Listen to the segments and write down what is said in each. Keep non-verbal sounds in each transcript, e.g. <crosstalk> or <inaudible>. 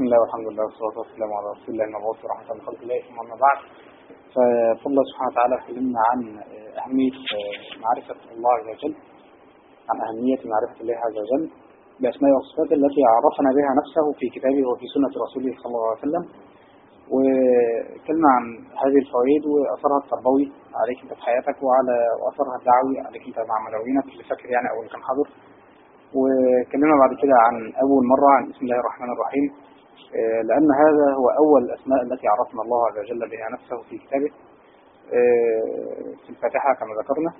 بسم الله والحمد لله والصلاة والسلام على رسول الله المبعوث رحمة لخلق الله ثم أما بعد. الله سبحانه وتعالى كلمنا عن أهمية معرفة الله عز وجل عن أهمية معرفة الله عز وجل بأسماء وصفاته التي عرفنا بها نفسه في كتابه وفي سنة رسوله صلى الله عليه وسلم. وكلمة عن هذه الفوائد وأثرها التربوي عليك أنت في حياتك وعلى وأثرها الدعوي عليك أنت مع مدعوينك اللي فاكر يعني أول كان حاضر. وكلمنا بعد كده عن أول مرة عن بسم الله الرحمن الرحيم. لأن هذا هو أول الأسماء التي عرفنا الله عز وجل بها نفسه في كتابه في الفاتحة كما ذكرنا.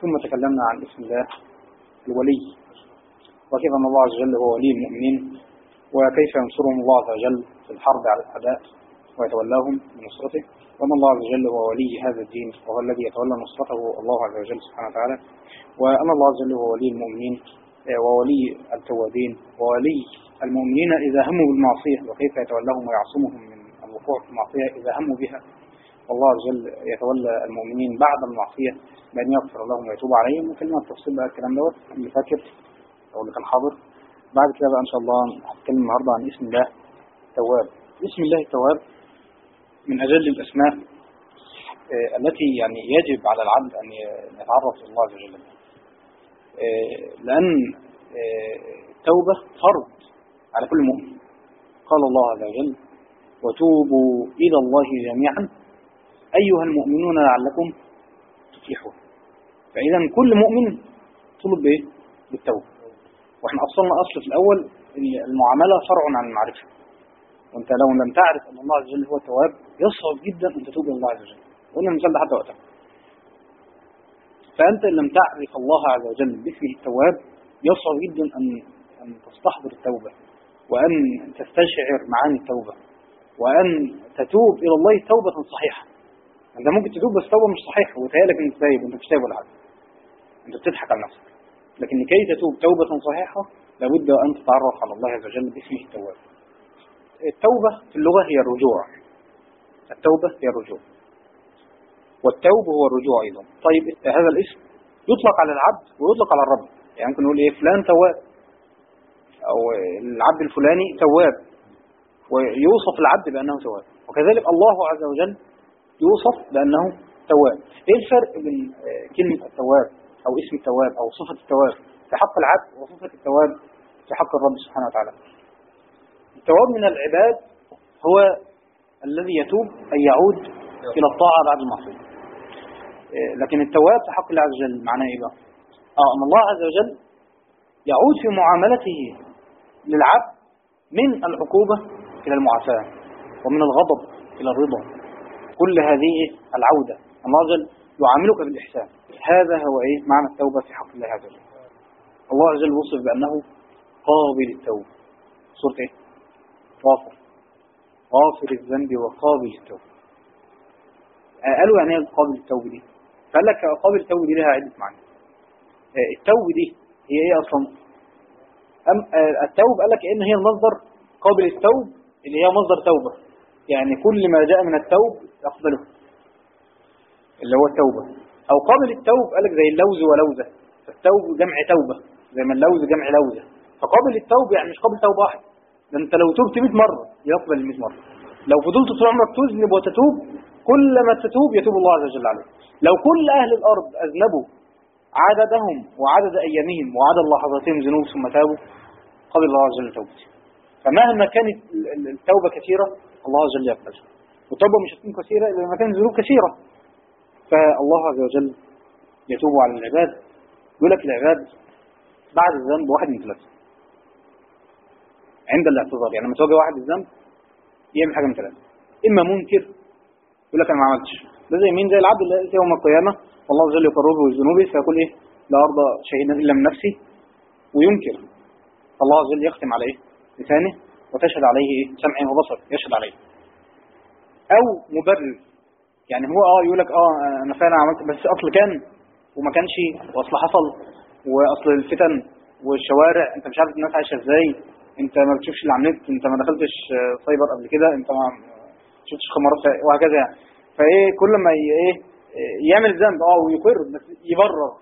ثم تكلمنا عن اسم الله الولي. وكيف أن الله عز وجل هو ولي المؤمنين؟ وكيف ينصرهم الله عز وجل في الحرب على الأعداء ويتولاهم بنصرته؟ وأن الله عز وجل هو ولي هذا الدين؟ وهو الذي يتولى نصرته الله عز وجل سبحانه وتعالى. وأن الله عز وجل هو ولي المؤمنين وولي التوابين وولي المؤمنين إذا هموا بالمعصية وكيف يتولاهم ويعصمهم من الوقوع في المعصية إذا هموا بها؟ والله عز وجل يتولى المؤمنين بعد المعصية بأن يغفر لهم ويتوب عليهم. وكلمة تفصيل بقى الكلام دوت. اللي فاكر أو اللي كان حاضر بعد كده بقى إن شاء الله هتكلم النهاردة عن اسم الله التواب. اسم الله التواب من أجل الأسماء التي يعني يجب على العبد أن يتعرف إلى الله عز وجل. لأن التوبة فرض. على كل مؤمن. قال الله عز وجل وتوبوا إلى الله جميعا أيها المؤمنون لعلكم تفلحون. فإذا كل مؤمن طلب بإيه؟ بالتوبة. وإحنا أصلنا أصل في الأول المعاملة فرع عن المعرفة. وأنت لو لم تعرف أن الله عز وجل هو التواب يصعب جدا أن تتوب إلى الله عز وجل. قلنا المثال ده حتى وقتها. فأنت إن لم تعرف الله عز وجل باسمه التواب يصعب جدا أن أن تستحضر التوبة. وأن تستشعر معاني التوبة وأن تتوب إلى الله توبة صحيحة. أنت ممكن تتوب بس توبة مش صحيحة وتهيألك أنت تايب وأنت مش تايب ولا حاجة أنت بتضحك على نفسك. لكن لكي تتوب توبة صحيحة لابد أن تتعرف على الله عز وجل باسمه التواب. التوبة في اللغة هي الرجوع. التوبة هي الرجوع. والتوب هو الرجوع أيضا. طيب هذا الاسم يطلق على العبد ويطلق على الرب. يعني ممكن نقول إيه؟ فلان تواب. أو العبد الفلاني تواب ويوصف العبد بأنه تواب. وكذلك الله عز وجل يوصف بأنه تواب. إيه الفرق بين كلمة التواب أو اسم التواب أو صفة التواب؟ في حق العبد وصفة التواب في حق الرب سبحانه وتعالى. التواب من العباد هو الذي يتوب أن يعود إلى الطاعة بعد المعصية. لكن التواب في حق الله عز وجل معناه إيه بقى؟ آه أن الله عز وجل يعود في معاملته للعبد من العقوبة إلى المعافاة ومن الغضب إلى الرضا. كل هذه العودة. الله عز وجل يعاملك بالإحسان. هذا هو إيه؟ معنى التوبة في حق الله عز وجل. الله عز وجل وصف بأنه قابل التوب سورة إيه؟ غافر غافر الذنب وقابل التوب قالوا يعني إيه قابل التوب دي؟ فقال لك قابل التوب دي لها عدة معاني. التوب دي هي إيه أصلا؟ أم التوب قال لك إن هي المصدر قابل التوب اللي هي مصدر توبة. يعني كل ما جاء من التوب يقبله. اللي هو التوبة. أو قابل التوب قال لك زي اللوز ولوزة. فالتوب جمع توبة زي ما اللوز جمع لوزة. فقابل التوب يعني مش قابل توبة واحد. ده أنت لو تبت 100 مرة يقبل ال 100 مرة. لو فضلت طول عمرك تذنب وتتوب كل ما تتوب يتوب الله عز وجل عليك. لو كل أهل الأرض أذنبوا عددهم وعدد أيامهم وعدد لحظاتهم ذنوب ثم تابوا قبل الله عز وجل توبتي فمهما كانت التوبة كثيرة الله عز وجل يقبلها. والتوبة مش هتكون كثيرة إلا لما كانت ذنوب كثيرة. فالله عز وجل يتوب على العباد يقول لك العباد بعد الذنب واحد من ثلاثة. عند الاعتذار يعني لما تواجه واحد بالذنب يعمل حاجة من ثلاثة. إما منكر يقول لك أنا ما عملتش. ده زي مين؟ زي العبد اللي يوم القيامة والله عز وجل يقربه بذنوبه فيقول إيه؟ لا أرضى شيئا إلا من نفسي. وينكر. الله عز وجل يختم على إيه لسانه وتشهد عليه إيه؟ سمعه وبصر يشهد عليه. أو مبرر. يعني هو آه يقول لك آه أنا فعلا عملت بس أصل كان وما كانش وأصل حصل وأصل الفتن والشوارع. أنت مش عارف الناس عايشة إزاي. أنت ما بتشوفش اللي على النت أنت ما دخلتش سايبر قبل كده. أنت ما شفتش خمارات وهكذا يعني. فإيه كل ما إيه يعمل الذنب آه ويقر بس يبرر.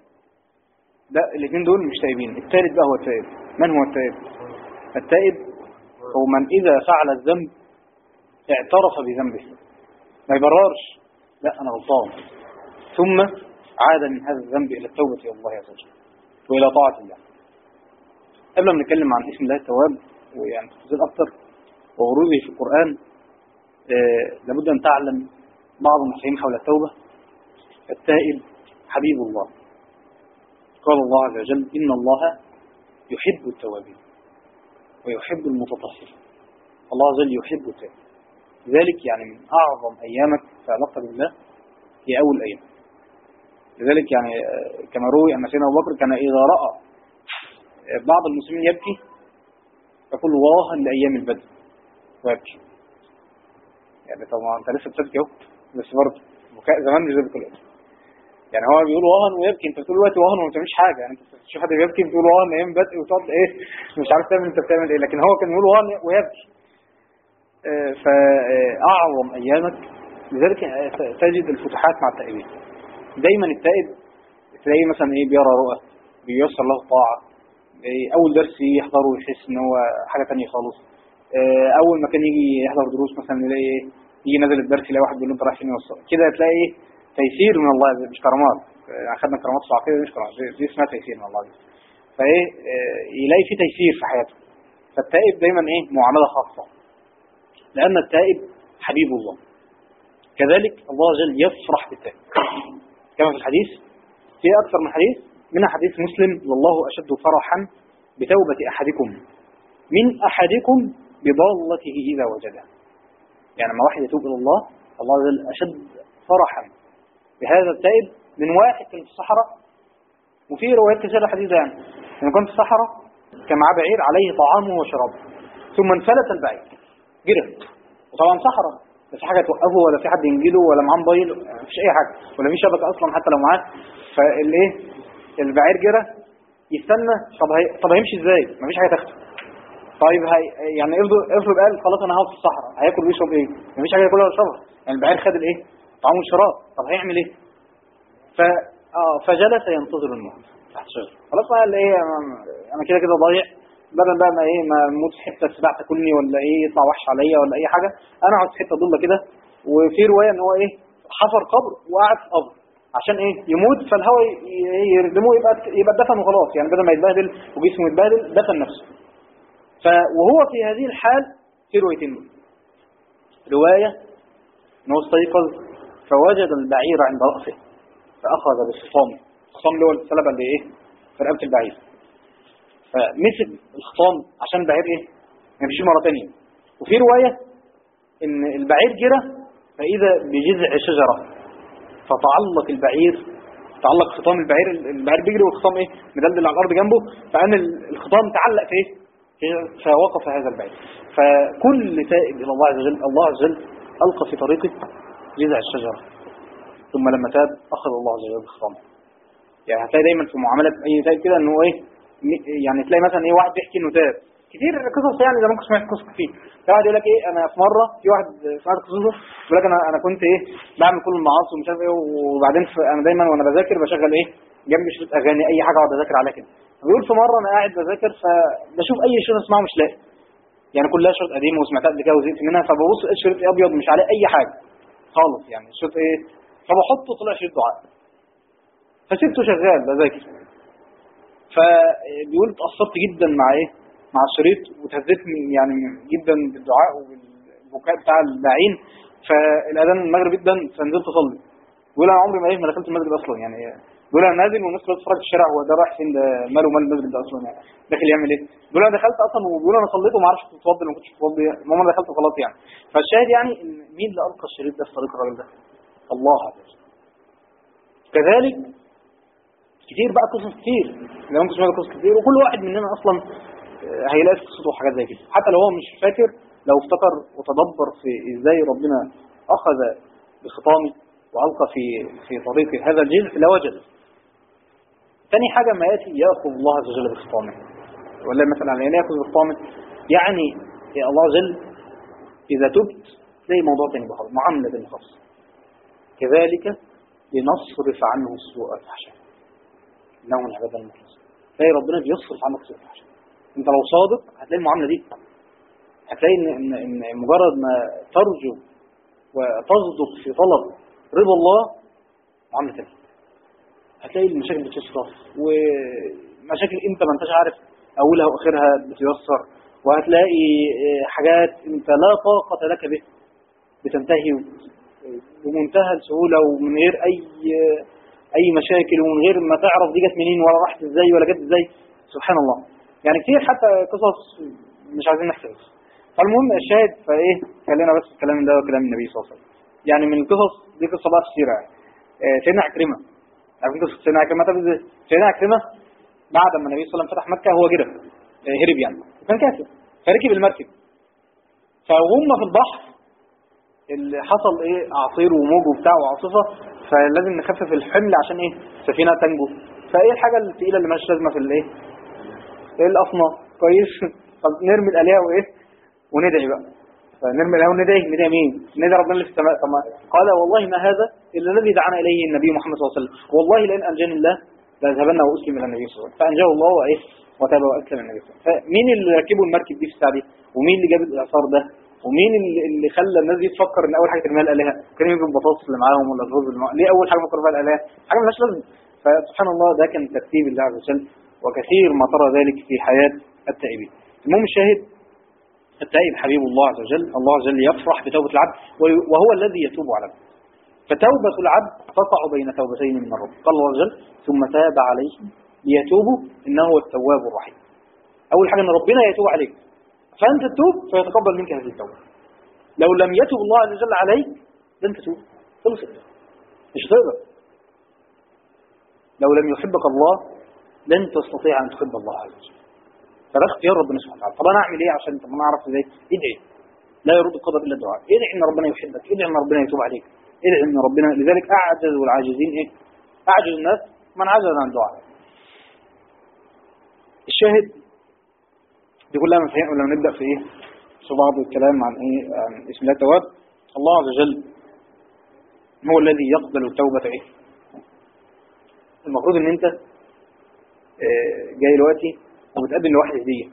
لا الاثنين دول مش تائبين. الثالث بقى هو التائب. من هو التائب؟ التائب هو من إذا فعل الذنب اعترف بذنبه. ما يبررش. لا أنا غلطان. ثم عاد من هذا الذنب إلى التوبة إلى الله عز وجل وإلى طاعة الله. قبل ما نتكلم عن اسم الله التواب ويعني تفاصيل أكثر ووروده في القرآن آه لابد أن تعلم بعض المفاهيم حول التوبة. التائب حبيب الله. قال الله عز وجل إن الله يحب التوابين ويحب المتطهرين. الله عز وجل يحب التواب لذلك يعني من أعظم أيامك في علاقتك بالله هي أول أيام. لذلك يعني كما روي أن سيدنا أبو بكر كان إذا رأى بعض المسلمين يبكي يقول واها لأيام البدر ويبكي. يعني طبعا أنت لسه بتبكي أهو بس برضه بكاء زمان مش زي بكاء يعني هو بيقول وهن ويبكي انت بتقول دلوقتي وهن وما بتعملش حاجة. يعني انت تشوف حد بيبكي بتقول وهن أيام بدء وتقعد إيه مش عارف تعمل انت بتعمل إيه. لكن هو كان بيقول وهن ويبكي. آه فأعظم أيامك لذلك تجد الفتوحات مع التائبين. دايما التائب تلاقيه مثلا إيه بيرى رؤى بييسر له طاعه إيه أول درس يحضره ويحس إن هو حاجة ثانية خالص. آه أول ما كان يجي يحضر دروس مثلا يلاقي إيه يجي نازل الدرس يلاقي واحد بيقول له أنت رايح فين كده تلاقي إيه تيسير من الله مش كرامات. أخذنا كرامات صعقيه مش كرامات. دي اسمها تيسير من الله. فإيه آه يلاقي في تيسير في حياته. فالتائب دايما إيه؟ معاملة خاصة. لأن التائب حبيب الله. كذلك الله جل يفرح بالتائب. كما في الحديث في أكثر من حديث منها حديث مسلم والله أشد فرحا بتوبة أحدكم. من أحدكم بضالته إذا وجدها يعني لما واحد يتوب إلى الله الله جل أشد فرحا. بهذا التائب من واحد كان في الصحراء وفي روايات كثيرة حديثة يعني لما كنت في الصحراء كان معاه بعير عليه طعامه وشرابه ثم انفلت البعير جرى وطبعا صحراء لا في حاجة توقفه ولا في حد ينجده ولا معاه موبايل مفيش أي حاجة ولا في شبكه أصلا حتى لو معاه فالايه البعير جرى يستنى طب هي طب هيمشي إزاي؟ مفيش حاجة تاخده. طيب هي يعني افرض افرض قال خلاص أنا هقعد في الصحراء هياكل ويشرب إيه؟ مفيش حاجة ياكلها ولا يشربها. يعني البعير خد الإيه؟ طعام والشراب طب هيعمل إيه؟ ف آه فجلس ينتظر الموت. تحت شجره خلاص بقى اللي إيه أنا كده كده ضايع. بدل بقى ما إيه ما أموت في حتة السباع تاكلني ولا إيه يطلع وحش عليا ولا أي حاجة. أنا اقعد في حتة ضلة كده. وفي رواية إن هو إيه حفر قبر وقعد في قبر. عشان إيه؟ يموت. فالهواء يردموه يبقى يبقى دفن وخلاص. يعني بدل ما يتبهدل وجسمه يتبهدل دفن نفسه. ف وهو في هذه الحال في روايتين. رواية إن هو استيقظ فوجد البعير عند رأسه فأخذ بالخصام. الخصام اللي هو السلبه اللي إيه؟ في رقبة البعير. فمسك الخصام عشان البعير إيه؟ ما يمشيش مرة ثانية وفي رواية إن البعير جرى فإذا بجذع شجره فتعلق البعير تعلق خطام البعير البعير بيجري والخطام إيه؟ مدلدل على الأرض جنبه. فأن الخطام تعلق في إيه؟ فوقف هذا البعير. فكل تائب إلى الله عز وجل الله عز وجل ألقى في طريقه. جذع الشجرة. ثم لما تاب أخذ الله عز وجل الخطام يعني هتلاقي دايما في معاملة أي تائب كده ان هو إيه يعني تلاقي مثلا إيه واحد بيحكي إنه تاب. كتير قصص يعني ما كنت سمعت قصص كتير. في واحد يقول لك إيه أنا في مرة في واحد سمعت قصصه يقول لك أنا أنا كنت إيه بعمل كل المعاصي ومش عارف إيه وبعدين أنا دايما وأنا بذاكر بشغل إيه جنبي شريط أغاني أي حاجة أقعد أذاكر عليها كده. بيقول في مرة أنا قاعد بذاكر فبشوف أي شريط أسمعه مش لاقي. يعني كلها شريط قديم وسمعتها قبل كده وزهقت منها فببص الشريط أبيض مش عليه أي حاجة. خالص يعني. الشريط إيه؟ فبحطه طلع شريط دعاء فسبته شغال بذاكر. فبيقول اتأثرت جدا مع إيه؟ مع الشريط وتهزت يعني جدا بالدعاء وبالبكاء بتاع الداعين فالأذان المغرب جدا فنزلت أصلي. أنا عمري ما إيه ما دخلت المسجد أصلا يعني. بيقول أنا نازل والناس بتتفرج في الشارع هو ده رايح فين ده ماله مال المسجد ده أصلا يعني. داخل يعمل إيه؟ بيقول أنا دخلت أصلا وبيقول أنا صليت وما أعرفش كنت بتوضي ما كنتش بتوضي المهم أنا دخلت وخلاص يعني. فالشاهد يعني إن مين اللي ألقى الشريط ده في طريق الراجل ده؟ الله عز وجل. كذلك كتير بقى قصص كتير. لو انت سمعت قصص كتير وكل واحد مننا أصلا هيلاقي في قصته حاجات زي كده. حتى لو هو مش فاكر لو افتكر وتدبر في إزاي ربنا أخذ بخطامه وألقى في في طريق هذا الجزء لوجد ثاني حاجة ما يأتي يأخذ الله عز وجل بخطامه ولا مثلا يعني يأخذ بخطامه يعني يا الله عز وجل إذا تبت تلاقي موضوع ثاني خالص معاملة ثانية خالص كذلك لنصرف عنه السوء والفحشاء انه من عباد المخلصين تلاقي ربنا بيصرف عنك السوء والفحشاء أنت لو صادق هتلاقي المعاملة دي. هتلاقي ان ان ان مجرد ما ترجو وتصدق في طلب رضا الله عامله تاني هتلاقي المشاكل بتشرف ومشاكل انت ما انتش عارف أولها وأخرها بتيسر وهتلاقي آه، حاجات أنت لا طاقة لك به بتنتهي بمنتهى السهولة ومن غير أي أي مشاكل ومن غير ما تعرف دي جت منين ولا راحت إزاي ولا جت إزاي. سبحان الله. يعني كتير حتى قصص مش عايزين نحكي بس. فالمهم الشاهد فإيه خلينا بس الكلام ده وكلام النبي صلى الله عليه وسلم. يعني من القصص دي قصة بقى كتيره يعني. آه، سيدنا عكرمة عارفين قصه سيدنا إزاي سيدنا عكرمه بعد ما النبي صلى الله عليه وسلم فتح مكة هو جرب آه، هرب يعني. وكان كافر فركب المركب. فهم في البحر اللي حصل إيه اعاصير وموج وبتاع وعاصفة فلازم نخفف الحمل عشان إيه؟ السفينة تنجو. فإيه الحاجة الثقيله اللي مالهاش لازمة في الايه إيه؟ الاصنام كويس. <laughs> طب نرمي الآلهة وإيه؟ وندعي بقى. فنرمي الالهه وندعي ندعي مين؟ ندعي ربنا اللي في السماء. قال والله ما هذا إلا الذي دعانا إليه النبي محمد صلى الله عليه وسلم. والله لئن أنجاني الله لاذهبن واسلم إلى النبي صلى الله عليه وسلم. فأنجاه الله وإيه؟ وتاب واسلم النبي صلى الله عليه وسلم. فمين اللي ركبوا المركب دي في الساعة دي؟ ومين اللي جاب الإعصار ده؟ ومين اللي, خلى الناس دي تفكر إن أول حاجة ترميها الآلهة؟ كانوا يجيبوا البطاطس اللي معاهم ولا الرز اللي معاهم. ليه أول حاجة فكروا فيها الآلهة؟ حاجة مالهاش لازمة. فسبحان الله ده كان ترتيب الله عز وجل وكثير ما ترى ذلك في حياة التائبين. المهم الشاهد التائب حبيب الله عز وجل الله عز وجل يفرح بتوبة العبد وهو الذي يتوب على العبد. فتوبة العبد تقع بين توبتين من الرب. قال الله عز وجل ثم تاب عليهم ليتوبوا إنه هو التواب الرحيم. أول حاجة أن ربنا يتوب عليك. فأنت تتوب فيتقبل منك هذه التوبة. لو لم يتوب الله عز وجل عليك لن تتوب. خلصت مش تقدر لو لم يحبك الله لن تستطيع أن تحب الله عز وجل. فده اختيار ربنا سبحانه وتعالى. طب أنا أعمل إيه عشان طب أنا أعرف إزاي؟ ادعي. لا يرد القدر إلا الدعاء. ادعي إن ربنا يحبك. ادعي إن ربنا يتوب عليك. ادعي إن ربنا لذلك أعجز والعاجزين إيه؟ أعجز الناس من عجز عن الدعاء. الشاهد دي كلها مفاهيم لما نبدأ في إيه؟ في بعض الكلام عن إيه؟ عن اسم الله التواب الله عز وجل هو الذي يقبل التوبة إيه؟ المفروض إن أنت آه، جاي دلوقتي وبتقدم لواحد هديه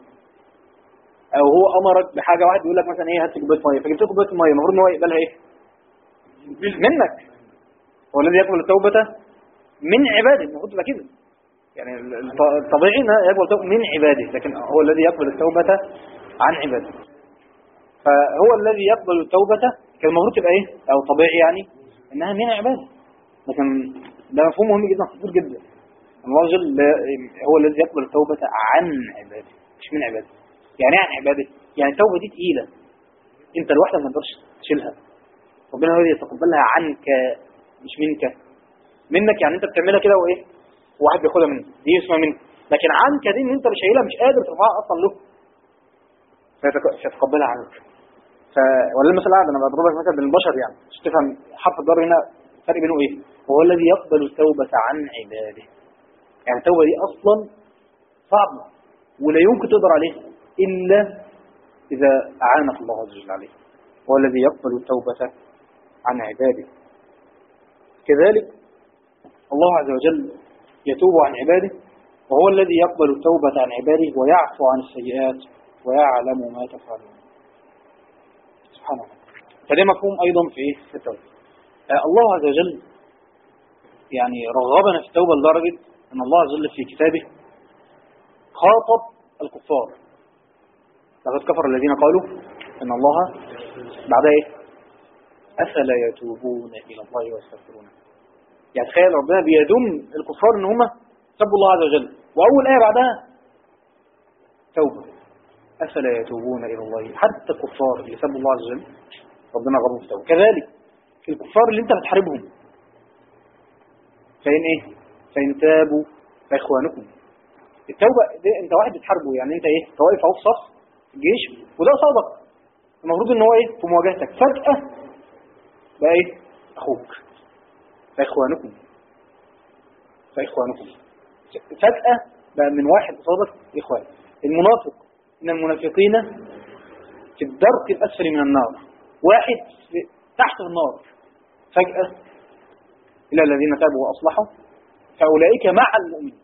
أو هو أمرك بحاجة واحد يقول لك مثلا إيه هات لي كوباية مية. فجبت له كوباية مية المفروض إن هو يقبلها إيه؟ منك. هو الذي يقبل التوبة من عباده. المفروض تبقى كده. يعني الط- الطبيعي انه يقبل التوبة من عباده لكن هو الذي يقبل التوبة عن عباده. فهو الذي يقبل التوبة كان المفروض تبقى إيه؟ أو طبيعي يعني إنها من عباده. لكن ده مفهوم مهم جدا خطير جدا. لا- هو الذي يقبل التوبة عن عباده مش من عباده. يعني عن عباده. يعني التوبة دي تقيلة. انت لوحدك ما تقدرش تشيلها. ربنا هو يتقبلها عنك مش منك. منك يعني انت بتعملها كده وايه؟ واحد بياخدها منك. دي اسمها منك. لكن عنك دي ان انت مش شايلها مش قادر ترفعها أصلا له. فيتقبلها عنك. ف ولا المثل الأعلى أنا بضربك مثلا بالبشر يعني. مش تفهم حرف الضر هنا الفرق بينه إيه هو الذي يقبل التوبة عن عباده. يعني التوبة دي أصلا صعبة ولا يمكن تقدر عليه إلا إذا أعانك الله عز وجل عليه. هو الذي يقبل التوبة عن عباده. كذلك الله عز وجل يتوب عن عباده وهو الذي يقبل التوبة عن عباده ويعفو عن السيئات ويعلم ما تفعلون. سبحانه فده مفهوم أيضا في؟ في التوبة. آه الله عز وجل يعني رغبنا في التوبة لدرجة أن الله عز وجل في كتابه خاطب الكفار. لقد كفر الذين قالوا أن الله بعد إيه؟ أفلا يتوبون إلى الله ويستغفرونه يعني تخيل ربنا بيدم الكفار إن هم سبوا الله عز وجل. وأول آية بعدها توبة. أفلا يتوبون إلى الله. حتى الكفار اللي سبوا الله عز وجل ربنا غضب في توبه كذلك الكفار اللي أنت بتحاربهم. فإن إيه؟ فإن تابوا فإخوانكم. التوبة دي أنت واحد بتحاربه يعني أنت إيه؟ انت واقف أهو في صف الجيش وده قصادك. المفروض إن هو إيه؟ في مواجهتك. فجأة بقى إيه؟ أخوك. فإخوانكم. فإخوانكم. فجأة بقى من واحد قصادك إخوان. المنافق. إن المنافقين في الدرك الأسفل من النار. واحد تحت النار. فجأة إلى الذين تابوا وأصلحوا. فأولئك مع المؤمنين.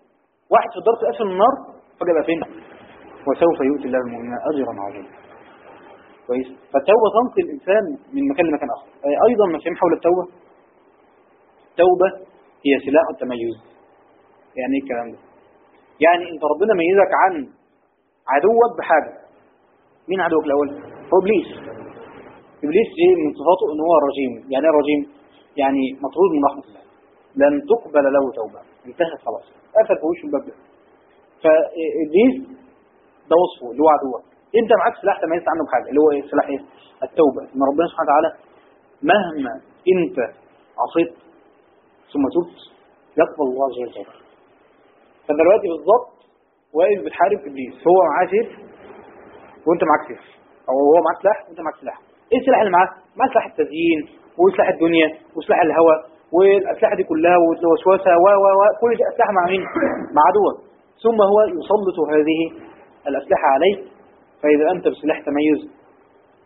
واحد في الأسفل من النار فجأة فين؟ وسوف يؤتي الله المؤمنين أجرا عظيما. كويس؟ فالتوبة تنقل الإنسان من مكان لمكان آخر. أيضا مفهوم حول التوبة؟ التوبة هي سلاح التميز. يعني إيه الكلام ده؟ يعني أنت ربنا ميزك عن عدوك بحاجة. مين عدوك الأول؟ هو إبليس. إبليس إيه؟ من صفاته إن هو رجيم. يعني إيه رجيم؟ يعني مطرود من رحمة الله. لن تقبل له توبة. انتهت خلاص. قفل في الباب ده فإبليس ده وصفه اللي هو عدوك أنت معاك سلاح تميزت عنه بحاجة اللي هو إيه؟ سلاح إيه؟ التوبة. ان ربنا سبحانه وتعالى مهما أنت عصيت ثم تبت يقبل الله عز وجل فانت دلوقتي بالظبط واقف بتحارب إبليس. هو معاه سيف وأنت معاك سيف. أو هو معاه سلاح وأنت معاك سلاح. إيه السلاح اللي معاه؟ معاه سلاح التزيين وسلاح الدنيا وسلاح الهوى. والاسلحه دي كلها والوسوسه و و و كل اسلحه مع مين؟ مع عدوك. ثم هو يسلط هذه الأسلحة عليك. فإذا أنت بسلاح تميز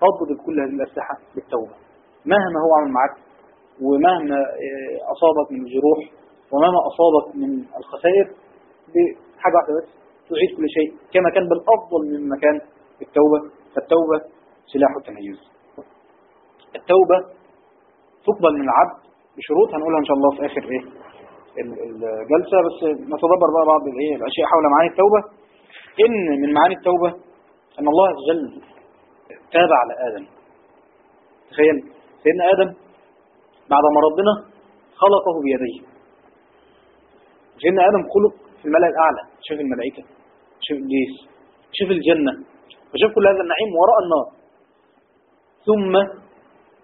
تضرب كل هذه الأسلحة بالتوبة. مهما هو عمل معاك ومهما آه، أصابك من الجروح ومهما أصابك من الخسائر بحاجة واحدة بس تعيد كل شيء كما كان بل أفضل من مكان التوبة. فالتوبة سلاح التميز. التوبة تقبل من العبد بشروط هنقولها إن شاء الله في آخر إيه ال- الجلسة. بس نتدبر بقى بعض الإيه الأشياء حول معاني التوبة. إن من معاني التوبة أن الله عز وجل تاب على آدم. تخيل سيدنا آدم بعد ما ربنا خلقه بيديه. سيدنا آدم خلق في الملأ الأعلى شاف الملائكة شاف إبليس شاف الجنة وشاف كل هذا النعيم وراء النار. ثم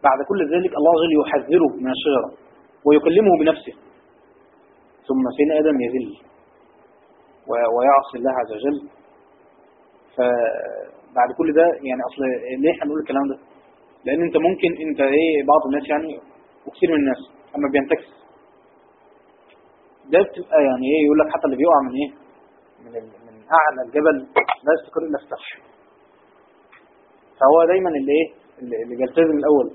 بعد كل ذلك الله عز وجل يحذره من الشجرة. ويكلمه بنفسه. ثم سيدنا آدم يذل ويعصي الله عز وجل. فبعد كل ده يعني أصل ليه بنقول الكلام ده؟ لأن أنت ممكن أنت إيه بعض الناس يعني وكثير من الناس أما بينتكس. ده بتبقى يعني إيه يقول لك حتى اللي بيقع من إيه؟ من من أعلى الجبل لا يستقر إلا في فهو دايما اللي إيه؟ اللي بيلتزم الأول.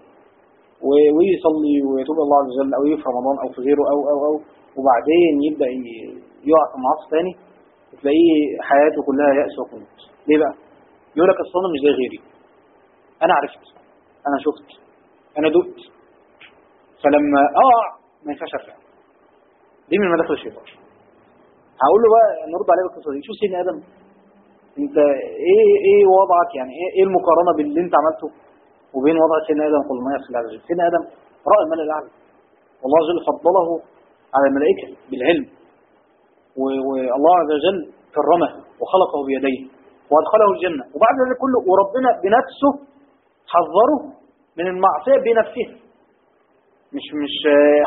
ويصلي ويتوب الله عز وجل أو في رمضان أو في غيره أو أو أو. وبعدين يبدأ يقع في معاصي تاني تلاقيه حياته كلها يأس وقنوط ليه بقى؟ يقول لك أنا مش زي غيري. أنا عرفت. أنا شفت. أنا دقت. فلما أقع ما ينفعش أرجع. دي من مداخل الشيطان. هقول له بقى نرد عليه بالقصة دي. شوف سيدنا آدم أنت إيه إيه وضعك يعني؟ إيه إيه المقارنة بين اللي أنت عملته؟ وبين وضع سيدنا آدم قل ما الله عز وجل سيدنا آدم رأى الملأ الأعلى والله وجل فضله على الملائكة بالعلم. والله عز وجل كرمه وخلقه بيديه وأدخله الجنة. وبعد ذلك كله وربنا بنفسه حذره من المعصية بنفسها مش مش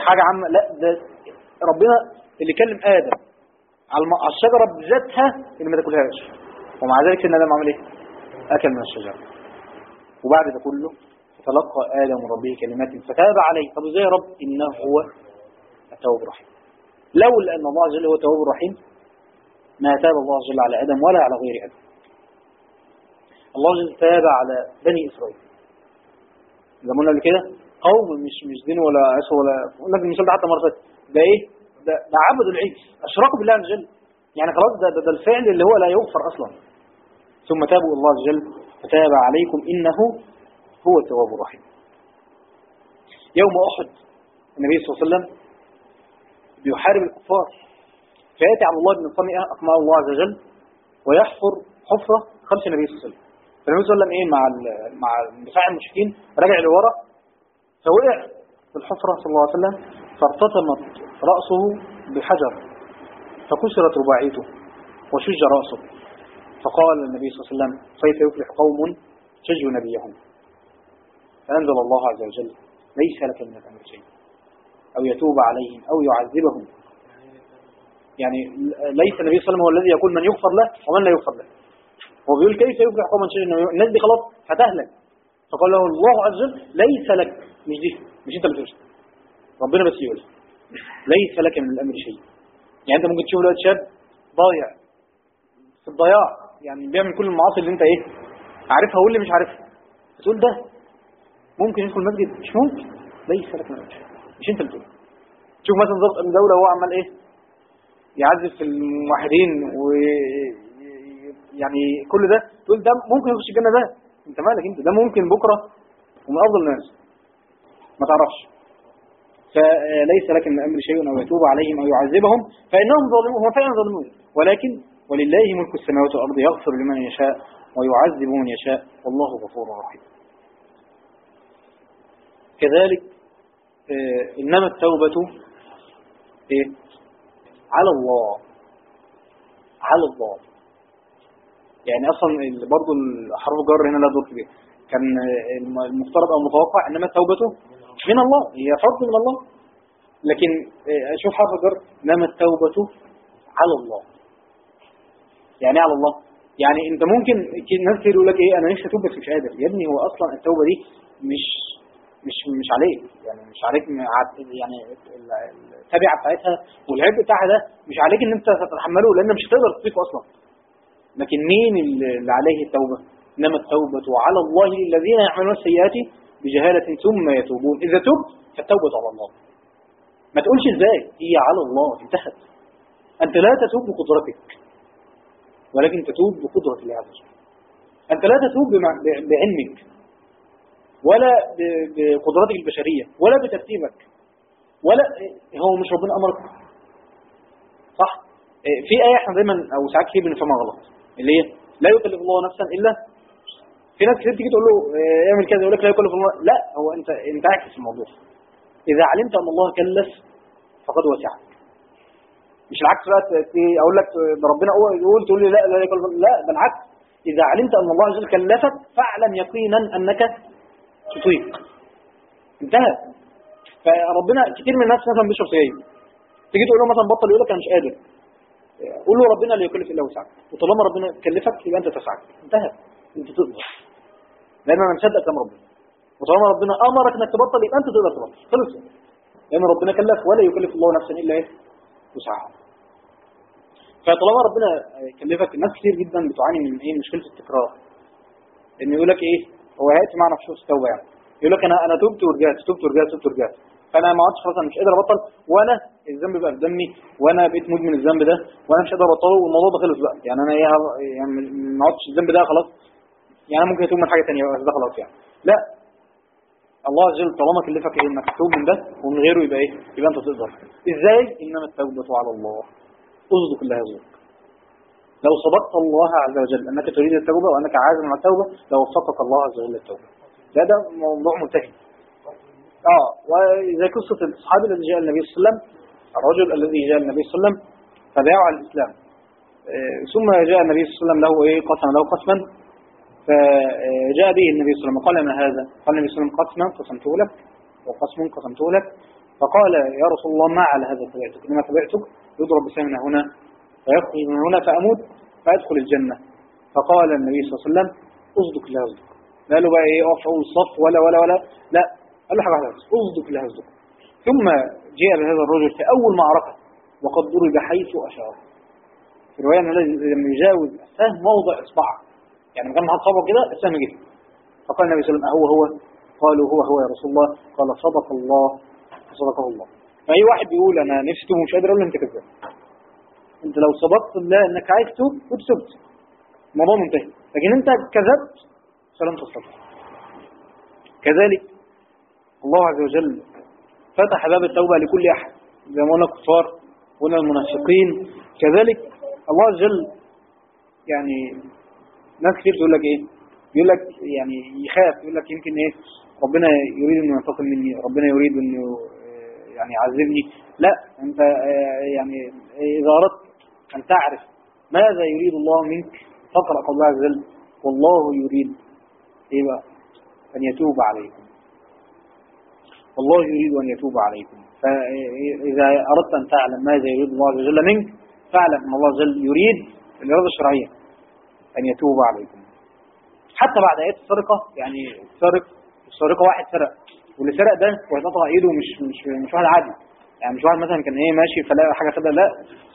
حاجة عامة لا ده ربنا اللي كلم آدم على على الشجرة بذاتها اللي ما تاكلهاش ومع ذلك سيدنا آدم عمل إيه؟ أكل من الشجرة. وبعد ده كله فتلقى آدم ربه كلمات فتاب عليه. طب إزاي يا رب؟ إنه هو التواب الرحيم. لولا أن الله وجل هو التواب الرحيم ما تاب الله وجل على آدم ولا على غير آدم. الله وجل تاب على بني إسرائيل. زي ما قلنا كده قوم مش مش دين ولا عصر ولا قلنا في المثال ده حتى مرة فاتت. ده إيه؟ ده, ده عبدوا اشركوا بالله عز وجل يعني خلاص ده, ده, ده الفعل اللي هو لا يغفر أصلا. ثم تابوا الله وجل فتاب عليكم إنه هو التواب الرحيم. يوم أحد النبي صلى الله عليه وسلم بيحارب الكفار فيأتي على الله بن صمئه اقماه الله عز وجل ويحفر حفرة خلف النبي صلى الله عليه وسلم. فالنبي صلى الله عليه وسلم إيه مع مع دفاع المشركين رجع لورا فوقع في الحفرة صلى الله عليه وسلم فارتطمت رأسه بحجر فكسرت رباعيته وشج رأسه. فقال النبي صلى الله عليه وسلم كيف يفلح قوم شجوا نبيهم؟ فأنزل الله عز وجل ليس لك من الأمر شيء. أو يتوب عليهم أو يعذبهم. يعني ليس النبي صلى الله عليه وسلم هو الذي يقول من يغفر له ومن لا يغفر له. هو بيقول كيف يفلح قوم شجوا نبيهم الناس دي خلاص هتهلك فقال له الله عز وجل ليس لك مش دي مش أنت اللي تقول ربنا بس يقول ليس لك من الأمر شيء. يعني أنت ممكن تشوف دلوقتي شاب ضايع في الضياع. يعني بيعمل كل المعاصي اللي انت إيه عارفها واللي مش عارفها. تقول ده ممكن يدخل المسجد مش ممكن. ليس لك من مش انت اللي تقول شوف مثلا دولة هو عمال إيه يعذب في الموحدين و يعني كل ده. تقول ده ممكن يخش الجنة ده. انت مالك انت؟ ده ممكن بكرة ومن أفضل الناس. ما تعرفش. فليس لك من الامر شيء أو يتوب عليهم أو يعذبهم. فإنهم ظالمون هم فعلا ظالمون ولكن ولله ملك السماوات والأرض يغفر لمن يشاء ويعذب من يشاء والله غفور رحيم. كذلك آه، إنما التوبة إيه؟ على الله على الله. يعني أصلا ال- برضو حرف الجر هنا لا دور كبير. كان الم- المفترض أو المتوقع إنما توبته من الله هي فضل من الله. لكن آه، شوف حرف الجر إنما التوبة على الله. يعني على الله. يعني انت ممكن ناس كتير يقول لك إيه أنا نفسي أتوب بس مش قادر. يا ابني هو أصلا التوبة دي مش مش مش عليك. يعني مش عليك يعني ال- التبعة بتاعتها والعبء بتاعها ده مش عليك إن أنت تتحمله لأن مش هتقدر تطيقه أصلا. لكن مين اللي عليه التوبة؟ إنما التوبة على الله للذين يعملون السيئات بجهالة ثم يتوبون. إذا تب فالتوبة على الله. ما تقولش إزاي؟ هي على الله انتهت. أنت لا تتوب بقدرتك. ولكن تتوب بقدرة الله عز وجل. أنت لا تتوب بعلمك ولا ب- بقدرتك البشرية ولا بترتيبك ولا هو مش ربنا أمرك. صح؟ في آية إحنا دايما أو ساعات كتير بنفهمها غلط. اللي هي لا يكلف الله نفسا إلا في ناس كتير تيجي تقول له إيه، اعمل كذا يقول لك لا يكلف الله. لا هو أنت أنت عكس الموضوع. إذا علمت أن الله كلف فقد وسعك مش العكس بقى أقول لك ربنا يقول تقول لي لا لا لا بالعكس. إذا علمت أن الله عز وجل كلفك فاعلم يقينا أنك تطيق. انتهى. فربنا كتير من الناس مثلا بيشرب سجاير تيجي تقول له مثلا بطل يقول لك أنا مش قادر. قول له ربنا لا يكلف إلا وسعك. وطالما ربنا كلفك يبقى أنت تسعك. انتهى. أنت تقدر. لأن أنا مصدق كلام ربنا. وطالما ربنا أمرك إنك تبطل يبقى أنت تقدر تبطل. خلص. لأن ربنا كلف ولا يكلف الله نفسا إلا إيه؟ وسعها. فطالما ربنا كلفك الناس كتير جدا بتعاني من إيه مشكلة التكرار. ان يقول لك إيه هو معنا في شخص التوبه يعني. يقول لك أنا أنا تبت ورجعت تبت ورجعت تبت ورجعت. فأنا ما عدتش خلاص أنا مش قادر أبطل وأنا الذنب بقى في دمي وأنا بقيت مدمن الذنب ده وأنا مش قادر أبطله والموضوع ده خلص بقى. يعني أنا إيه يعني ما عدتش الذنب ده خلاص. يعني ممكن أتوب من حاجة ثانية بس ده خلاص يعني. لا. الله عز وجل طالما كلفك إيه إنك تتوب من ده ومن غيره يبقى إيه يبقى أنت تقدر. إزاي؟ إنما التوبة على الله. اصدق الله يصدق لو صدقت الله عز وجل أنك تريد التوبة وأنك عازم على التوبة لوفقك الله عز وجل للتوبة. ده ده موضوع منتهي. آه وزي قصه الصحابي الذي جاء النبي صلى الله عليه وسلم الرجل الذي جاء النبي صلى الله عليه وسلم فباعه على الإسلام. آه، ثم جاء النبي صلى الله عليه وسلم له إيه؟ قسم له قسما. فجاء به النبي صلى الله عليه وسلم قال ما هذا؟ قال النبي صلى الله عليه وسلم قسما قسمته لك. وقسم قسمته لك. فقال يا رسول الله ما على هذا تبعتك إنما تبعتك يضرب بسهم من هنا فيخرج من هنا فأموت فادخل الجنة. فقال النبي صلى الله عليه وسلم أصدق لا أصدق. لا له بقى إيه اقف اول الصف ولا ولا ولا. لا قال له حاجة واحدة بس أصدق لا أصدق. ثم جاء بهذا الرجل في أول معركة وقد ضرب حيث أشار. في الرواية انه لم يجاوز السهم موضع إصبعه. يعني كان معاه صبر كده السهم جه. فقال النبي صلى الله عليه وسلم أهو هو. قالوا هو هو يا رسول الله. قال صدق الله. صدقه الله. فأي واحد بيقول أنا نفسي توب ومش قادر أقول له أنت كذاب. أنت لو صدقت الله أنك عايز توب كنت تبت الموضوع منتهي. لكن أنت كذبت فلن تستطيع كذلك الله عز وجل فتح باب التوبة لكل أحد. زي ما قلنا الكفار قلنا المنافقين. كذلك الله عز وجل يعني ناس كتير تقول لك إيه؟ يقول لك يعني يخاف يقول لك يمكن إيه؟ ربنا يريد انه ينتقم مني ربنا يريد انه يعني يعذبني لا أنت آه، يعني إذا أردت أن تعرف ماذا يريد الله منك فاقرأ قول الله عز وجل والله يريد إيه بقى أن يتوب عليكم. والله يريد أن يتوب عليكم. فإذا أردت أن تعلم ماذا يريد الله عز وجل منك فاعلم أن الله عز وجل يريد الاراده الشرعية أن يتوب عليكم. حتى بعد آيات السرقة يعني السارق السارقة واحد سرق. واللي سرق ده وهيتقطع إيده مش مش مش واحد عادي. يعني مش واحد مثلا كان إيه ماشي فلاقي حاجة كده لا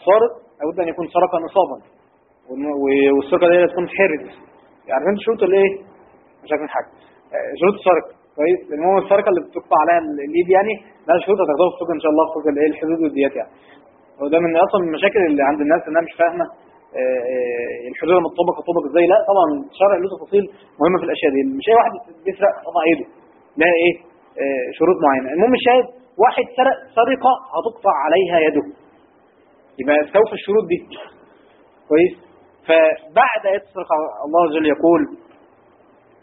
سارق لابد أن يكون سرقا نصابا. وإن- و- والسرقة دي تكون حرز يعني انت شروط الايه مش عارفين حاجة. آه، شروط السرقة. كويس؟ المهم السرقة اللي بتقطع عليها اليد يعني لا شروط هتاخدوها في إن شاء الله في الايه الحدود والديات يعني. وده من أصلا المشاكل اللي عند الناس إنها مش فاهمة آه، آه، الحدود لما تطبق تطبق إزاي. لا طبعا الشرع له تفاصيل مهمة في الأشياء دي. مش أي واحد بيسرق قطع إيده. لها إيه؟ شروط معينة. المهم الشاهد واحد سرق سرقة هتقطع عليها يده. يبقى استوفى الشروط دي. كويس؟ فبعد آية السرقة الله عز وجل يقول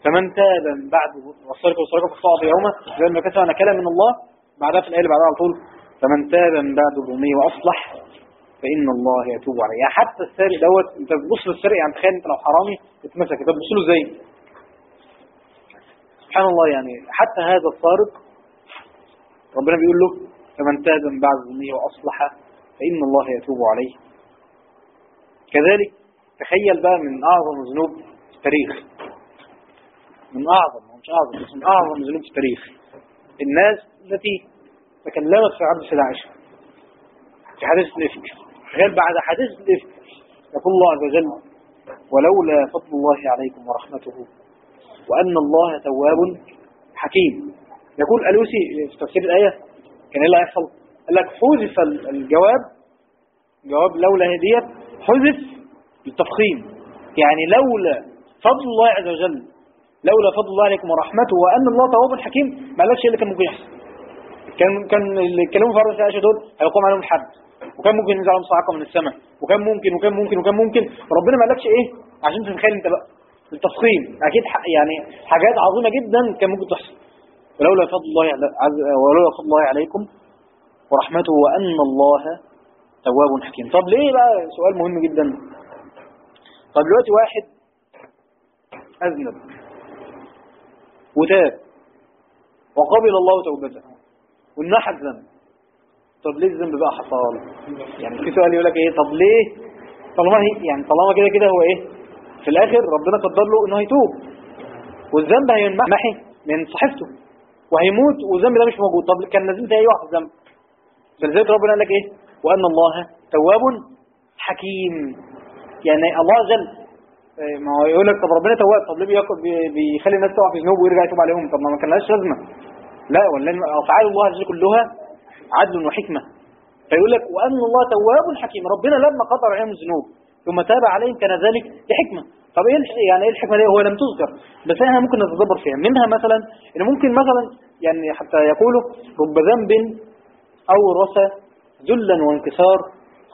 فمن تاب من بعد والسرقة والسرقة فاقطعوا بيومه زي ما كتب أنا كلام من الله. بعدها في الآية اللي بعدها على طول فمن تاب من بعد ظلمه وأصلح فإن الله يتوب عليه. يعني حتى السارق دوت أنت بتبص للسارق يعني تخيل أنت لو حرامي اتمسك. أنت بتبص له إزاي؟ سبحان الله يعني حتى هذا السارق ربنا بيقول له فمن تاب من بعد ظلمه وأصلح فإن الله يتوب عليه. كذلك تخيل بقى من أعظم الذنوب في التاريخ. من أعظم مش أعظم بس من أعظم الذنوب في التاريخ. الناس التي تكلمت في عبد عائشة في حديث الإفك. تخيل بعد حديث الإفك يقول الله عز وجل ولولا فضل الله عليكم ورحمته وأن الله تواب حكيم. يقول ألوسي في تفسير الآية كان إيه اللي هيحصل؟ قال لك حذف الجواب جواب لولا هديت حذف للتفخيم. يعني لولا فضل الله عز وجل لولا فضل الله عليكم ورحمته وأن الله تواب حكيم ما قالكش إيه اللي كان ممكن يحصل. كان كان اللي اتكلموا في فرض العائشة دول هيقوم عليهم الحد. وكان ممكن ينزل عليهم صاعقة من السماء. وكان ممكن وكان ممكن وكان ممكن. ربنا ما قالكش إيه؟ عشان تتخيل أنت بقى. التفخيم أكيد ح- يعني حاجات عظيمة جدا كان ممكن تحصل. ولولا فضل الله عز ولولا فضل الله عليكم ورحمته وأن الله تواب حكيم. طب ليه بقى؟ سؤال مهم جدا. طب دلوقتي واحد أذنب. وتاب. وقبل الله توبته. والنحى الذنب طب ليه الذنب بقى حصل؟ يعني في سؤال يقول لك إيه؟ طب ليه؟ طالما يعني طالما كده كده هو إيه؟ في الآخر ربنا قدر له إنه هيتوب. والذنب هينمحي من صحيفته وهيموت والذنب ده مش موجود. طب كان لازم إيه واحد الذنب فلذلك ربنا قال لك إيه؟ وأن الله تواب حكيم. يعني الله عز وجل إيه، ما هو يقول لك طب ربنا تواب. طب ليه بيخلي الناس تقع في ذنوب ويرجع يتوب عليهم؟ طب ما ما كان لهاش لازمة. لا ولا أفعال الله عز وجل كلها عدل وحكمة. فيقول لك وأن الله تواب حكيم. ربنا لما قطع عليهم الذنوب ثم تاب عليهم كان ذلك لحكمة. طب إيه يعني إيه الحكمة دي؟ هو لم تذكر. بس إحنا ممكن نتدبر فيها. منها مثلا ان ممكن مثلا يعني حتى يقولوا رب ذنب اورث ذلا وانكسار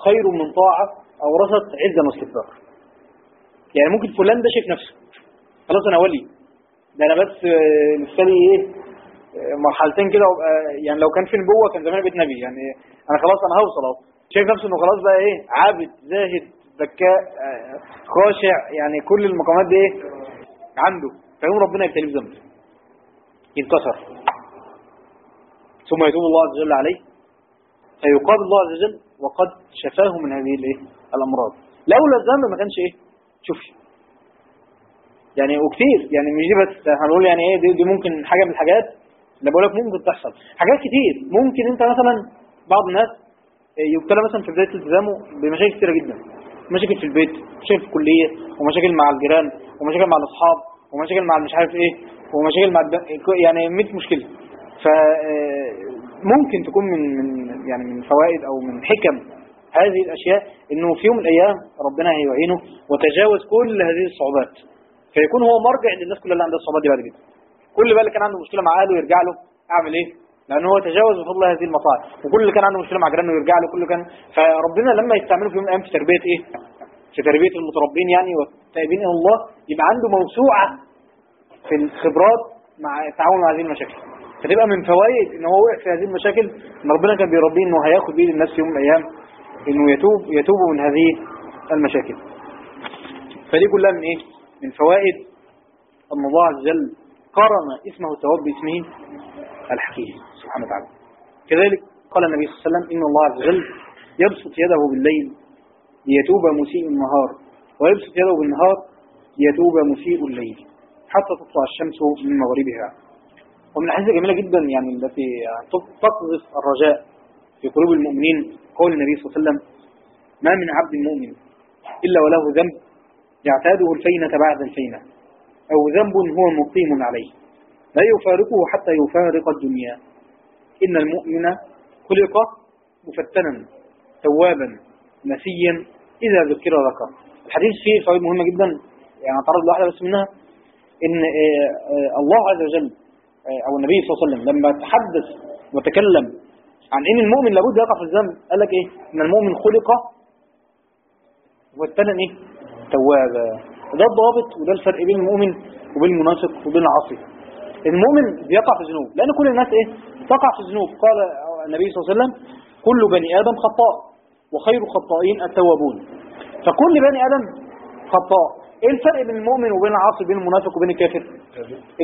خير من طاعة اورثت عزا واستكبار يعني ممكن فلان ده شايف نفسه. خلاص أنا ولي. ده أنا بس آه، لسه لي إيه؟ آه، مرحلتين كده وابقى يعني لو كان في نبوة كان زماني بقيت نبي. يعني أنا خلاص أنا هوصل أهو. شايف نفسه إنه خلاص بقى إيه؟ عابد زاهد. ذكاء آه، خاشع يعني كل المقامات دي إيه عنده فيقوم ربنا يبتليه بذنب. ينكسر ثم يتوب الله عز وجل عليه. فيقابل الله عز وجل وقد شفاه من هذه الإيه؟ الأمراض. لولا الذنب ما كانش إيه؟ شوفي يعني وكتير يعني مش دي بس هنقول يعني إيه؟ دي, دي ممكن حاجة من الحاجات اللي بقول لك ممكن تحصل. حاجات كتير. ممكن أنت مثلا بعض الناس يبتلى مثلا في بداية التزامه بمشاكل كتيرة جدا. مشاكل في البيت مشاكل في الكلية ومشاكل مع الجيران ومشاكل مع الأصحاب ومشاكل مع مش عارف إيه ومشاكل مع. يعني 100 مشكلة. ف ممكن تكون من من يعني من فوائد أو من حكم هذه الأشياء إنه في يوم من الأيام ربنا هيعينه وتجاوز كل هذه الصعوبات. فيكون هو مرجع للناس كلها اللي عندها الصعوبات دي بعد كده. كل بقى اللي كان عنده مشكلة مع أهله يرجع له أعمل إيه؟ لأن هو تجاوز بفضل هذه المصاعب وكل اللي كان عنده مشكلة مع جيرانه يرجع له كله كان فربنا لما يستعمله في يوم من الأيام في تربية إيه؟ في تربية المتربين يعني والتائبين إلى الله يبقى عنده موسوعة في الخبرات مع التعامل مع هذه المشاكل. فتبقى من فوائد إن هو وقع في هذه المشاكل إن ربنا كان بيربيه إنه هياخد بايد الناس يوم من الأيام إنه يتوب يتوب من هذه المشاكل. فدي كلها من إيه؟ من فوائد أن الله عز وجل قرن اسمه التواب باسمه الحكيم. سبحانه وتعالى. كذلك قال النبي صلى الله عليه وسلم إن الله عز وجل يبسط يده بالليل ليتوب مسيء النهار ويبسط يده بالنهار ليتوب مسيء الليل حتى تطلع الشمس من مغربها. ومن الأحاديث الجميلة جدا يعني التي تقذف الرجاء في قلوب المؤمنين قول النبي صلى الله عليه وسلم ما من عبد مؤمن إلا وله ذنب يعتاده الفينة بعد الفينة أو ذنب هو مقيم عليه لا يفارقه حتى يفارق الدنيا. إن المؤمن خلق مفتنا توابا نسيا إذا ذكر ذكر. الحديث فيه فوائد مهمة جدا. يعني أتعرض لواحدة بس منها إن آه، آه، الله عز وجل آه، أو النبي صلى الله عليه وسلم لما تحدث وتكلم عن إن المؤمن لابد يقع في الذنب قال لك إيه؟ إن المؤمن خلق والثاني إيه؟ توابا. ده الضابط وده الفرق بين المؤمن وبين المنافق وبين العاصي. المؤمن بيقع في الذنوب. لأن كل الناس إيه؟ تقع في الذنوب. قال النبي صلى الله عليه وسلم كل بني آدم خطاء وخير خطائين التوابون. فكل بني آدم خطاء. إيه الفرق بين المؤمن وبين العاصي وبين المنافق وبين الكافر؟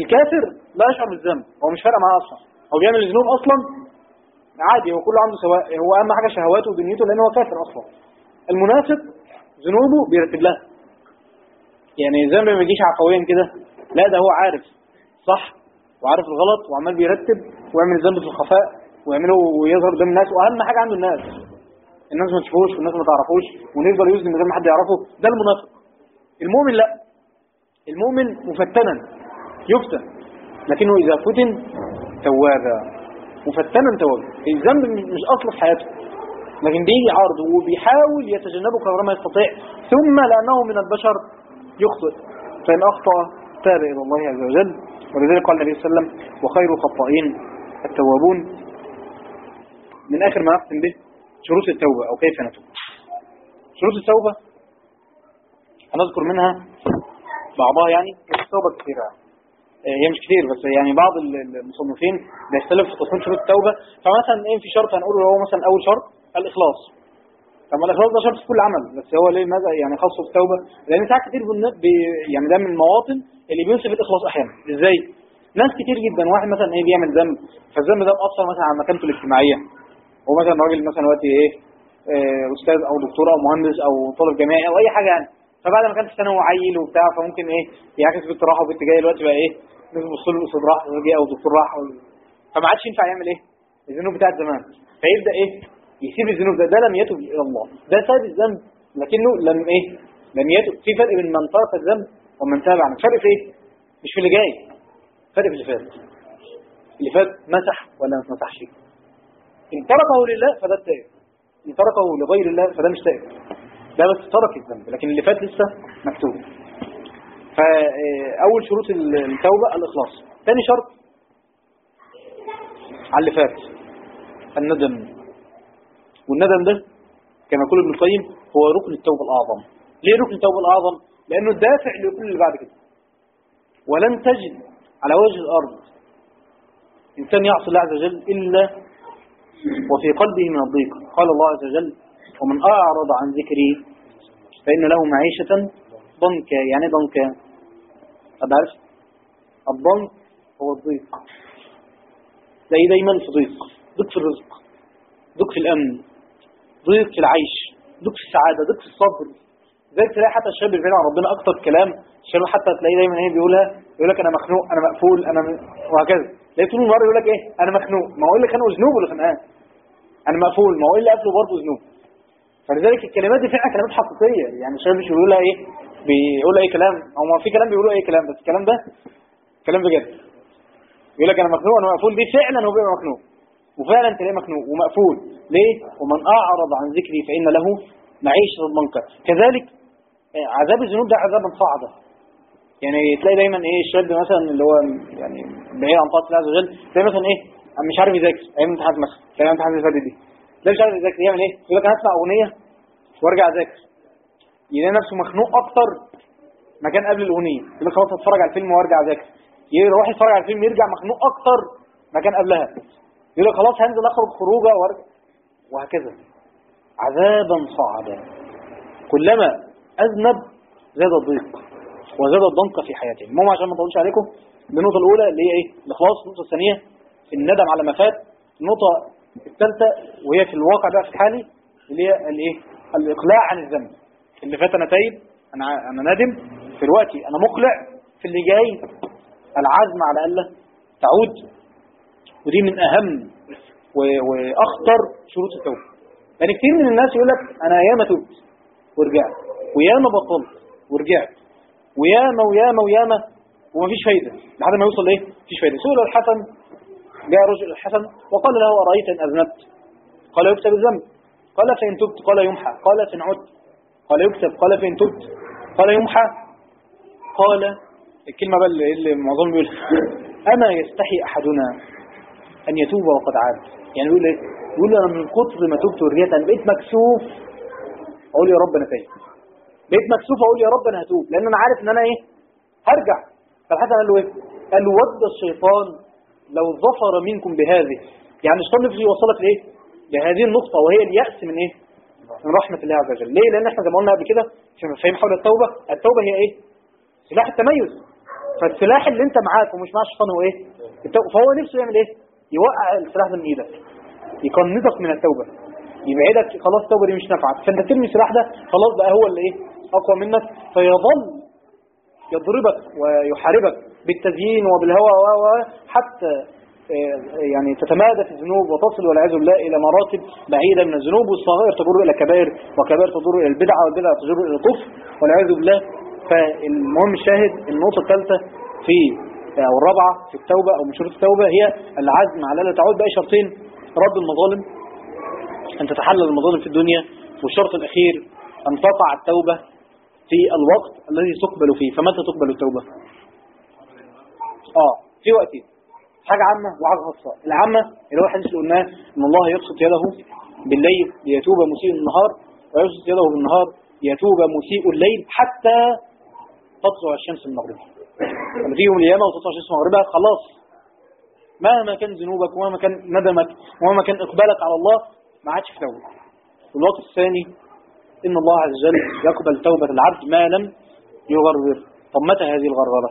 الكافر لا يشعر بالذنب هو مش فارق معاه أصلا. هو بيعمل الذنوب أصلا؟ عادي هو كله عنده سواء هو أهم حاجة شهواته ودنيته لأن هو كافر أصلا. المنافق ذنوبه بيرتب لها. يعني زي ما بيجيش عفويا كده. لا ده هو عارف. صح؟ وعارف الغلط وعمال بيرتب ويعمل الذنب في الخفاء ويعمله ويظهر قدام الناس وأهم حاجة عنده الناس. الناس ما تشوفوش والناس ما تعرفوش ونفضل يذنب من غير ما حد يعرفه. ده المنافق. المؤمن لا. المؤمن مفتنا. يفتن. لكنه إذا فتن توابا. مفتنا توابا. الذنب مش أصل في حياته. لكن بيجي عارض وبيحاول يتجنبه قدر ما يستطيع. ثم لأنه من البشر يخطئ. فإن أخطأ تاب إلى الله عز وجل. ولذلك قال النبي صلى الله عليه وسلم وخير الخطائين التوابون. من آخر ما نختم به شروط التوبة أو كيف نتوب. شروط التوبة هنذكر منها بعضها يعني التوبة كثيرة. آه، هي مش كتير بس يعني بعض ال- المصنفين بيختلف في تصميم شروط التوبة. فمثلا إيه في شرط هنقوله هو مثلا أول شرط الإخلاص. طب الإخلاص ده شرط في كل عمل بس هو ليه ماذا يعني خاصه التوبة لأن ساعات كتير يعني ده من المواطن اللي بينسب الإخلاص أحيانا. إزاي؟ ناس كتير جدا واحد مثلا إيه بيعمل ذنب فالذنب ده مأثر مثلا على مكانته الاجتماعية. هو مثلا راجل مثلا دلوقتي إيه آه، أستاذ أو دكتور أو مهندس أو طالب جامعي أو أي حاجة يعني. فبعد ما كان في ثانوي عيل وبتاع فممكن إيه يعكس بنت راح وبنت جاية دلوقتي بقى إيه الناس بتبص له الأستاذ راح أو الدكتور راح فما عادش ينفع يعمل إيه الذنوب بتاعت زمان. فيبدأ إيه يسيب الذنوب ده. ده لم يتب إلى الله. ده ساب الذنب لكنه لم إيه لم يتب في فرق بين من ترك الذنب ومن تاب عنه فرق في إيه؟ مش في اللي جاي. فرق في اللي فات. اللي فات مسح ولا ما مسحش إن تركه لله فده التائب إن تركه لغير الله فده مش تائب ده بس ترك الذنب لكن اللي فات لسه مكتوب. فأول شروط التوبة الإخلاص. ثاني شرط على اللي فات الندم. والندم ده كما يقول ابن القيم هو ركن التوبة الأعظم. ليه ركن التوبة الأعظم؟ لأنه الدافع لكل اللي بعد كده. ولن تجد على وجه الأرض إنسان يعصي الله عز وجل إلا وفي قلبه من الضيق. قال الله عز وجل ومن أعرض عن ذكري فإن له معيشة ضنكا. يعني ضنكا. طب عارف؟ الضنك هو الضيق. تلاقيه دايما في ضيق. ضيق في الرزق. ضيق في الأمن. ضيق في العيش. ضيق في السعادة. ضيق في الصبر. زي تلاقي حتى الشاب اللي بعيد عن ربنا أكتر كلام. الشاب حتى تلاقيه دايما إيه بيقولها يقول لك أنا مخنوق أنا مقفول أنا م... وهكذا. تلاقيه طول النهار يقول لك إيه؟ أنا مخنوق. ما هو اللي خانقه ذنوب ولا خانقاه أنا مقفول. ما هو اللي قافله برضه؟ ذنوب فلذلك الكلمات دي فعلا كلمات حقيقية. يعني الشباب مش بيقولها إيه؟ بيقول أي كلام. أو ما في كلام بيقولوا أي كلام بس الكلام ده كلام بجد. يقول لك أنا مخنوق أنا مقفول. دي فعلا هو بيبقى مخنوق. وفعلا تلاقيه مخنوق ومقفول. ليه؟ ومن أعرض عن ذكري فإن له معيشة ضنكا كذلك عذاب الذنوب ده عذاب صعدة يعني تلاقي دايما إيه الشاب مثلا اللي هو يعني بعيد عن طاعة الله عز وجل تلاقي مثلا إيه مش عارف يذاكر أيام الامتحانات مثلا تلاقي الامتحانات اللي فاتت دي. ده مش عارف يذاكر يعمل إيه؟ يقول لك هسمع أغنية وأرجع أذاكر. يلاقي نفسه مخنوق أكتر ما كان قبل الأغنية. يقول لك خلاص اتفرج على الفيلم وأرجع أذاكر. يروح يتفرج على الفيلم يرجع مخنوق أكتر ما كان قبلها. يقول لك خلاص هنزل أخرج خروجة وأرجع وهكذا. عذابا صعدا كلما أذنب زاد الضيق وزاد الضنك في حياته. المهم عشان ما أطولش عليكم النقطة الأولى اللي هي إيه؟ الاخلاص النقطة الثانية الندم على ما فات. النقطة الثالثة وهي في الواقع بقى في الحالي اللي هي الايه الإقلاع عن الذنب. اللي فات أنا تايب أنا ع- أنا نادم. في الوقت أنا مقلع. في اللي جاي العزم على ألا تعود. ودي من أهم و- وأخطر شروط التوبة. يعني كتير من الناس يقول لك أنا ياما تبت ورجعت وياما بطلت ورجعت. وياما وياما وياما ومفيش فايدة. لحد ما يوصل إيه مفيش فايدة. سئل الحسن جاء رجل الحسن وقال له أرأيت إن أذنبت؟ قال يكتب الذنب. قال فإن تبت قال يمحى. قال فإن عدت. قال يكتب. قال فين تبت قال يمحى. قال الكلمة بقى اللي معظمهم بيقول أما يستحي أحدنا أن يتوب وقد عاد؟ يعني بيقول إيه؟ بيقول أنا من كتر ما تبت وريت أنا بقيت مكسوف. أقول يا رب أنا تايب بقيت مكسوف أقول يا رب أنا هتوب لأن أنا عارف إن أنا إيه؟ هرجع. فالحسن قال له إيه؟ قال له ود الشيطان لو ظفر منكم بهذه. يعني الشيطان نفسه يوصلك لإيه؟ لهذه النقطة وهي اليأس من إيه؟ من رحمة الله عز وجل. ليه؟ لأن إحنا زي ما قلنا قبل كده في مفاهيم حول التوبة التوبة هي إيه؟ سلاح التميز. فالسلاح اللي أنت معاك ومش مع الشيطان هو إيه؟ التوبة. فهو نفسه يعمل إيه؟ يوقع السلاح ده من إيدك. يقنطك من التوبة. يبعدك خلاص التوبة دي مش نافعة. فأنت ترمي السلاح ده خلاص بقى هو اللي إيه؟ أقوى منك فيظل يضربك ويحاربك بالتزيين وبالهوى و حتى آه، يعني تتمادى في الذنوب وتصل والعياذ بالله إلى مراتب بعيدة من الذنوب والصغائر تجر إلى كبائر وكبائر تجر إلى البدعه والبدعه تجر إلى الكفر والعياذ بالله. فالمهم الشاهد النقطة الثالثة في أو الرابعه في التوبة أو من شروط التوبة هي العزم على لا تعود بأي شرطين. رد المظالم أن تتحلل المظالم في الدنيا والشرط الأخير أن تقع التوبة. في الوقت الذي تقبل فيه فمتى تقبل التوبة؟ آه في وقتين حاجة عامة وحاجة خاصة. العامة اللي هو الحديث اللي قلناه إن الله يبسط يده بالليل ليتوب مسيء النهار ويبسط يده بالنهار ليتوب مسيء الليل حتى تطلع الشمس من المغرب. لما تيجي يوم القيامة وتطلع الشمس من مغربها خلاص. مهما كان ذنوبك ومهما كان ندمك ومهما كان إقبالك على الله ما عادش في توبة. والوقت الثاني إن الله عز وجل يقبل توبة العبد ما لم يغرر طب متى هذه الغرغرة؟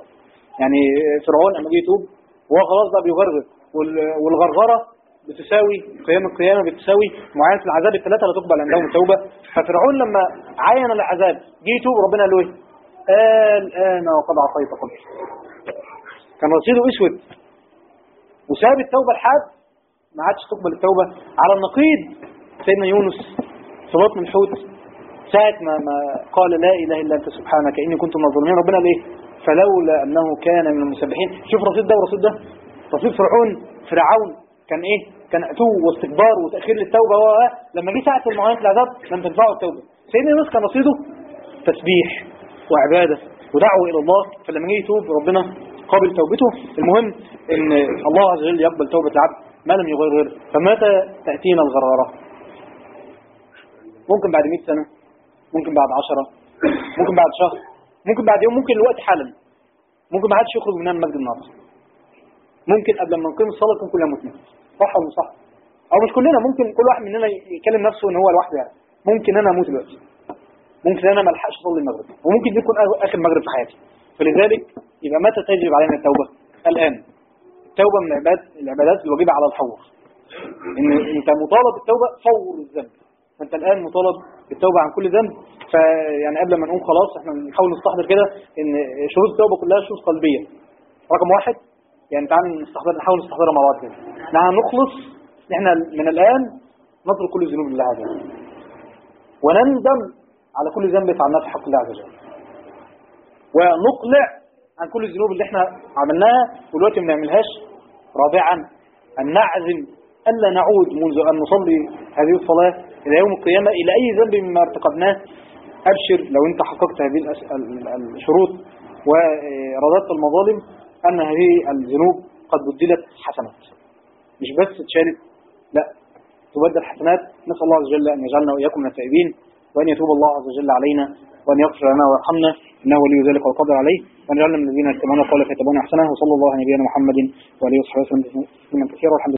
يعني فرعون لما جه يتوب وهو خلاص بقى بيغرغر. وال- والغرغرة بتساوي قيام القيامة بتساوي معاينة العذاب الثلاثة لا تقبل عندهم التوبة ففرعون لما عاين العذاب جه يتوب ربنا قال له إيه؟ الآن وقد عصيت قبل. كان رصيده أسود. وساب التوبة لحد ما عادش تقبل التوبة. على النقيض سيدنا يونس في بطن الحوت ساعة ما, ما قال لا إله إلا أنت سبحانك إني كنت من الظالمين. ربنا قال إيه؟ فلولا أنه كان من المسبحين. شوف رصيد ده ورصيد ده. رصيد فرعون فرعون كان إيه؟ كان عتو واستكبار وتأخير للتوبة. و لما جه ساعة المعاناة العذاب لم تنفعه التوبة. سيدنا يونس كان رصيده تسبيح وعبادة ودعوة إلى الله. فلما جه يتوب ربنا قابل توبته. المهم إن الله عز وجل يقبل توبة العبد ما لم يغرر فمتى تأتينا الغرارة؟ ممكن بعد 100 سنة. ممكن بعد 10 ممكن بعد شهر ممكن بعد يوم ممكن الوقت حالا. ممكن ما حدش يخرج من المسجد النهارده ممكن قبل ما نقيم الصلاة يكون كلنا متنا. صح ولا صح؟ أو مش كلنا ممكن كل واحد مننا يكلم نفسه إن هو لوحده يعني. ممكن أنا أموت دلوقتي. ممكن أنا ما الحقش أصلي المغرب. وممكن دي تكون اخر مغرب في حياتي. فلذلك يبقى متى تجب علينا التوبة؟ الآن. التوبة من العبادات العبادات الواجبة على الفور. ان انت مطالب بالتوبة فور الذنب. فانت الآن مطالب بالتوبة عن كل ذنب فيعني قبل ما نقوم خلاص إحنا نحاول نستحضر كده إن شروط التوبة كلها شروط قلبية. رقم واحد يعني تعال نستحضر نحاول نستحضرها مع بعض كده. إحنا هنخلص ان إحنا من الآن نترك كل الذنوب لله عز وجل. ونندم على كل ذنب فعلناه في حق الله عز وجل. ونقلع عن كل الذنوب اللي إحنا عملناها ودلوقتي ما بنعملهاش. رابعا أن نعزم ألا نعود منذ أن نصلي هذه الصلاة إلى يوم القيامة إلى أي ذنب مما ارتكبناه أبشر لو أنت حققت هذه الشروط ورددت المظالم أن هذه الذنوب قد بدلت حسنات. مش بس اتشالت لا تبدل حسنات. نسأل الله عز وجل أن يجعلنا وإياكم من التائبين وأن يتوب الله عز وجل علينا وأن يغفر لنا ويرحمنا إنه ولي ذلك والقدر عليه. وأن يجعلنا من الذين يتبعون القول فيتبعون أحسنه. وصلى الله على نبينا محمد وآله وصحبه وسلم كثيرا. والحمد